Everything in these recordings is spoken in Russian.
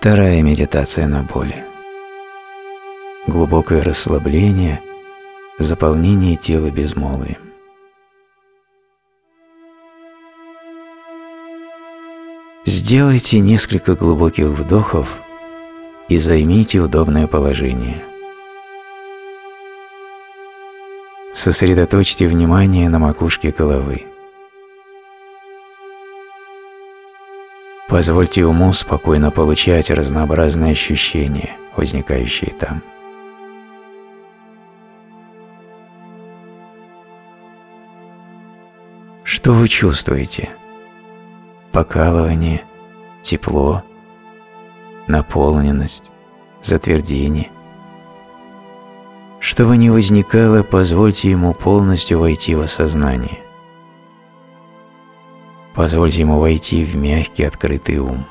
Вторая медитация на боли. Глубокое расслабление, заполнение тела безмолвием. Сделайте несколько глубоких вдохов и займите удобное положение. Сосредоточьте внимание на макушке головы. Позвольте уму спокойно получать разнообразные ощущения, возникающие там. Что вы чувствуете? Покалывание, тепло, наполненность, затвердение. Что бы ни возникало, позвольте ему полностью войти в осознание. Позвольте ему войти в мягкий открытый ум.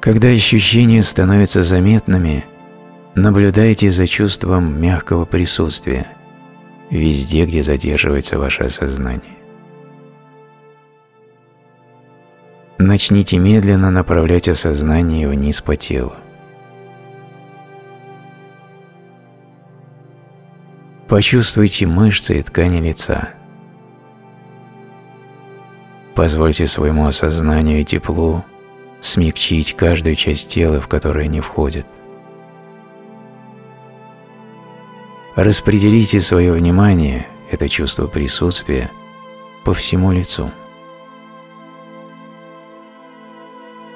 Когда ощущения становятся заметными, наблюдайте за чувством мягкого присутствия везде, где задерживается ваше сознание. Начните медленно направлять осознание вниз по телу. Почувствуйте мышцы и ткани лица. Позвольте своему осознанию и теплу смягчить каждую часть тела, в которую они входят. Распределите свое внимание, это чувство присутствия, по всему лицу.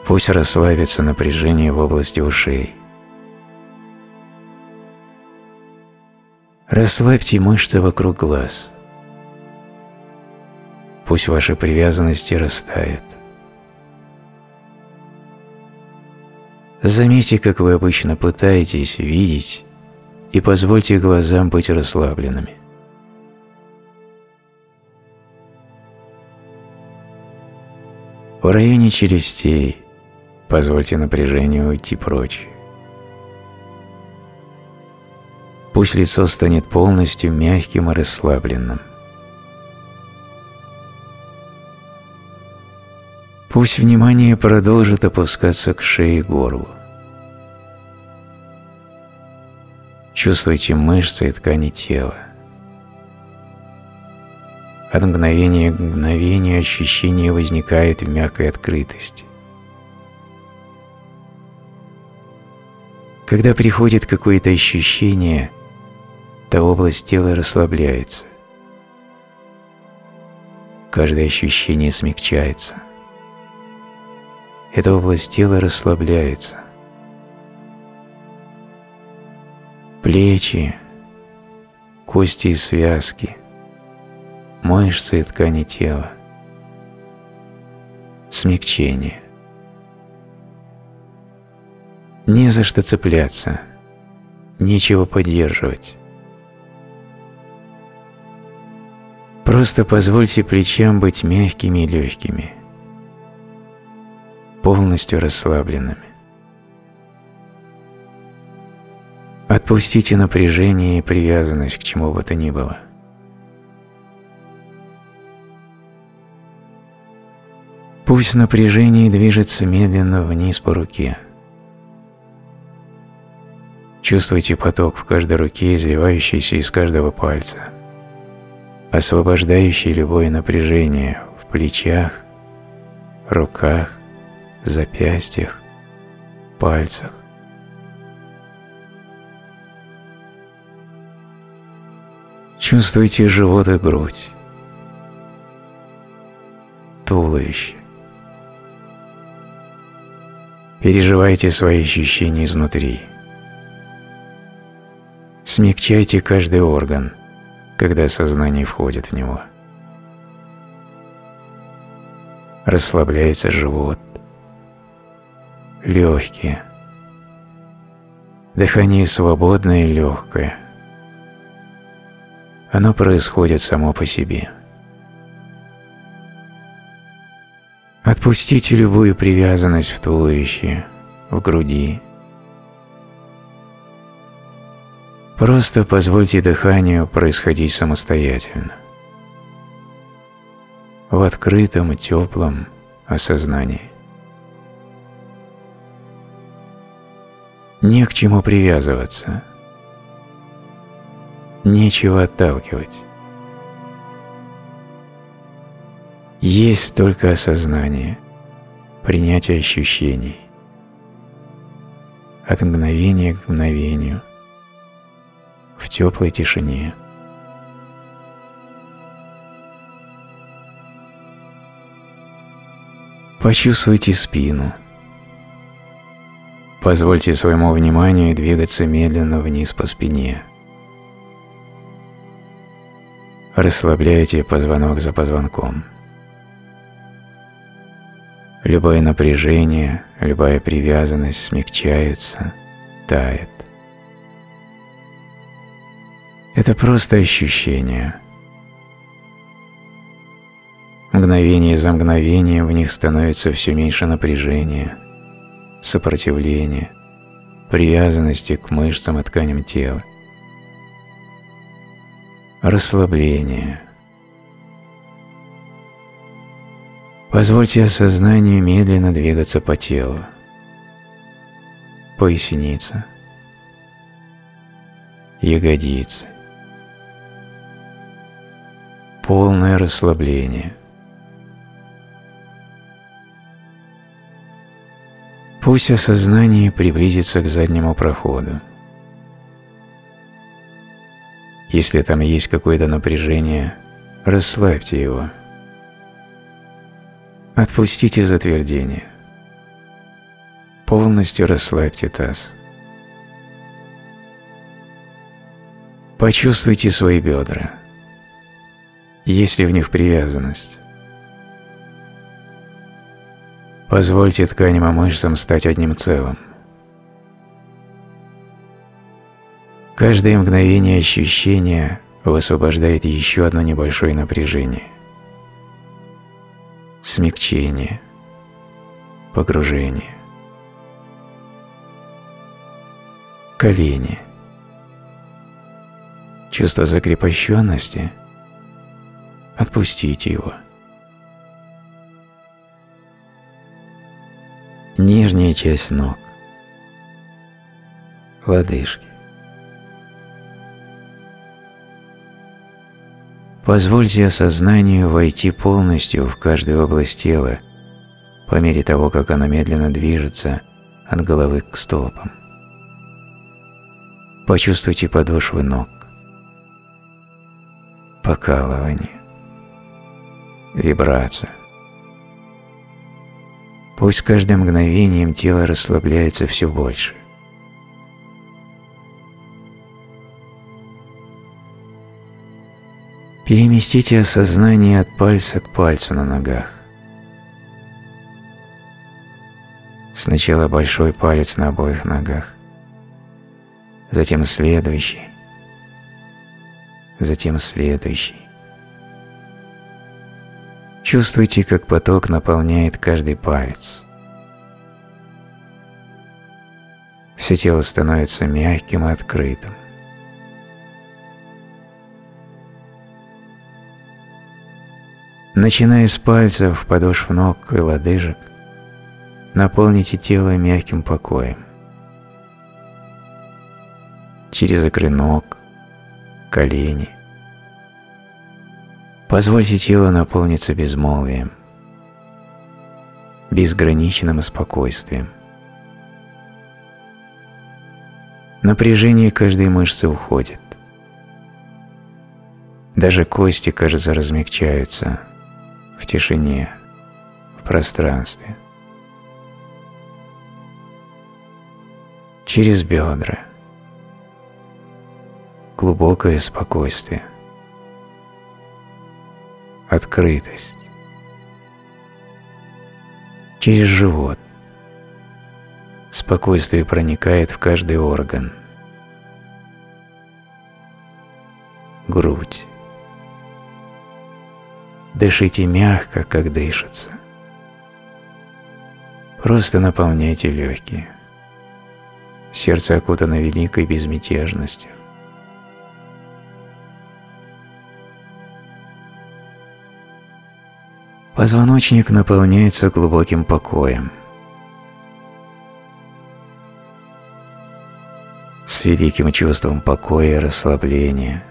Пусть расслабится напряжение в области ушей. Расслабьте мышцы вокруг глаз. Пусть ваши привязанности растают. Заметьте, как вы обычно пытаетесь видеть, и позвольте глазам быть расслабленными. В районе челюстей позвольте напряжению уйти прочь. Пусть лицо станет полностью мягким и расслабленным. Пусть внимание продолжит опускаться к шее и горлу. Чувствуйте мышцы и ткани тела. От мгновения к мгновению ощущение возникает в мягкой открытости. Когда приходит какое-то ощущение, та область тела расслабляется. Каждое ощущение смягчается. Эта область тела расслабляется. Плечи, кости и связки, мышцы и ткани тела. Смягчение. Не за что цепляться, нечего поддерживать. Просто позвольте плечам быть мягкими и легкими, полностью расслабленными. Отпустите напряжение и привязанность к чему бы то ни было. Пусть напряжение движется медленно вниз по руке. Чувствуйте поток в каждой руке, изливающийся из каждого пальца – освобождающий любое напряжение в плечах, руках, запястьях, пальцах. Чувствуйте живот и грудь, туловище. Переживайте свои ощущения изнутри. Смягчайте каждый орган – когда сознание входит в него. Расслабляется живот, легкие, дыхание свободное и легкое. Оно происходит само по себе. Отпустите любую привязанность в туловище, в груди, Просто позвольте дыханию происходить самостоятельно. В открытом, теплом, осознание. Не к чему привязываться, нечего отталкивать. Есть только осознание, принятие ощущений. От мгновения к мгновению, в теплой тишине. Почувствуйте спину. Позвольте своему вниманию двигаться медленно вниз по спине. Расслабляйте позвонок за позвонком. Любое напряжение, любая привязанность смягчается, тает. Это просто ощущение. Мгновение за мгновением в них становится все меньше напряжения, сопротивления, привязанности к мышцам и тканям тела, расслабление. Позвольте осознанию медленно двигаться по телу, поясница, ягодицы, полное расслабление. Пусть осознание приблизится к заднему проходу. Если там есть какое-то напряжение, расслабьте его. Отпустите затвердение. Полностью расслабьте таз. Почувствуйте свои бедра. Есть ли в них привязанность? Позвольте тканям и мышцам стать одним целым. Каждое мгновение ощущения высвобождает еще одно небольшое напряжение. Смягчение, погружение. Колени. Чувство закрепощенности. Отпустите его. нижняя часть ног, лодыжки. Позвольте осознанию войти полностью в каждую область тела по мере того, как оно медленно движется от головы к стопам. Почувствуйте подошвы ног, покалывание, вибрацию. Пусть каждым мгновением тело расслабляется все больше. Переместите осознание от пальца к пальцу на ногах. Сначала большой палец на обоих ногах, затем следующий, затем следующий. Чувствуйте, как поток наполняет каждый палец. Все тело становится мягким и открытым. Начиная с пальцев, подошв ног и лодыжек, наполните тело мягким покоем. Через икры ног, колени, Позвольте телу наполниться безмолвием, безграничным спокойствием. Напряжение каждой мышцы уходит. Даже кости, кажется, размягчаются в тишине, в пространстве. Через бедра. Глубокое спокойствие открытость. Через живот. Спокойствие проникает в каждый орган. Грудь. Дышите мягко, как дышится. Просто наполняйте легкие. Сердце окутано великой безмятежностью. Позвоночник наполняется глубоким покоем. С великим чувством покоя и расслабления.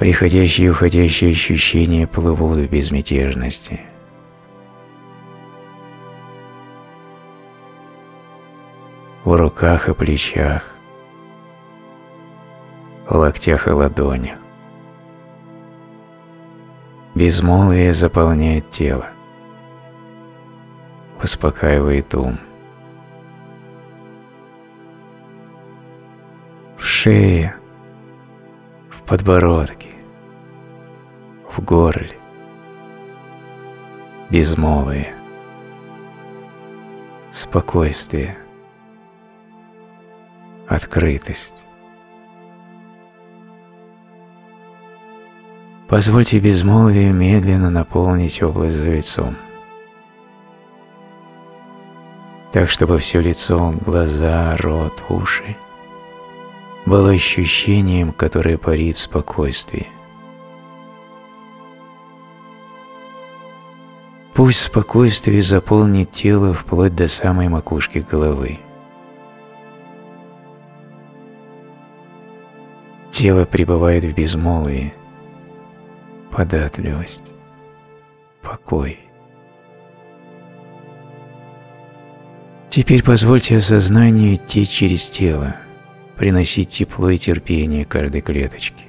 Приходящие и уходящие ощущения плывут в безмятежности. В руках и плечах, в локтях и ладонях. Безмолвие заполняет тело, успокаивает ум. В шее, в подбородке, в горле. Безмолвие, спокойствие, открытость. Позвольте безмолвию медленно наполнить область за лицом. Так, чтобы все лицо, глаза, рот, уши было ощущением, которое парит в спокойствии. Пусть спокойствие заполнит тело вплоть до самой макушки головы. Тело пребывает в безмолвии – податливость, покой. Теперь позвольте осознанию идти через тело, приносить тепло и терпение каждой клеточке.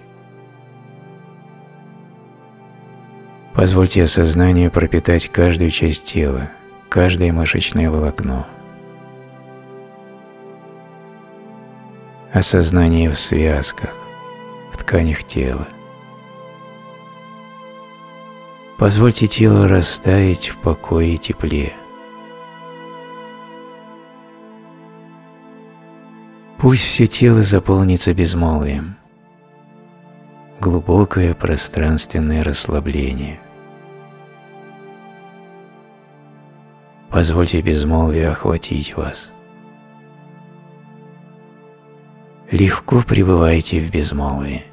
Позвольте осознанию пропитать каждую часть тела, каждое мышечное волокно. Осознание в связках, в тканях тела. Позвольте телу растаять в покое и тепле. Пусть все тело заполнится безмолвием. Глубокое пространственное расслабление. Позвольте безмолвию охватить вас. Легко пребывайте в безмолвии.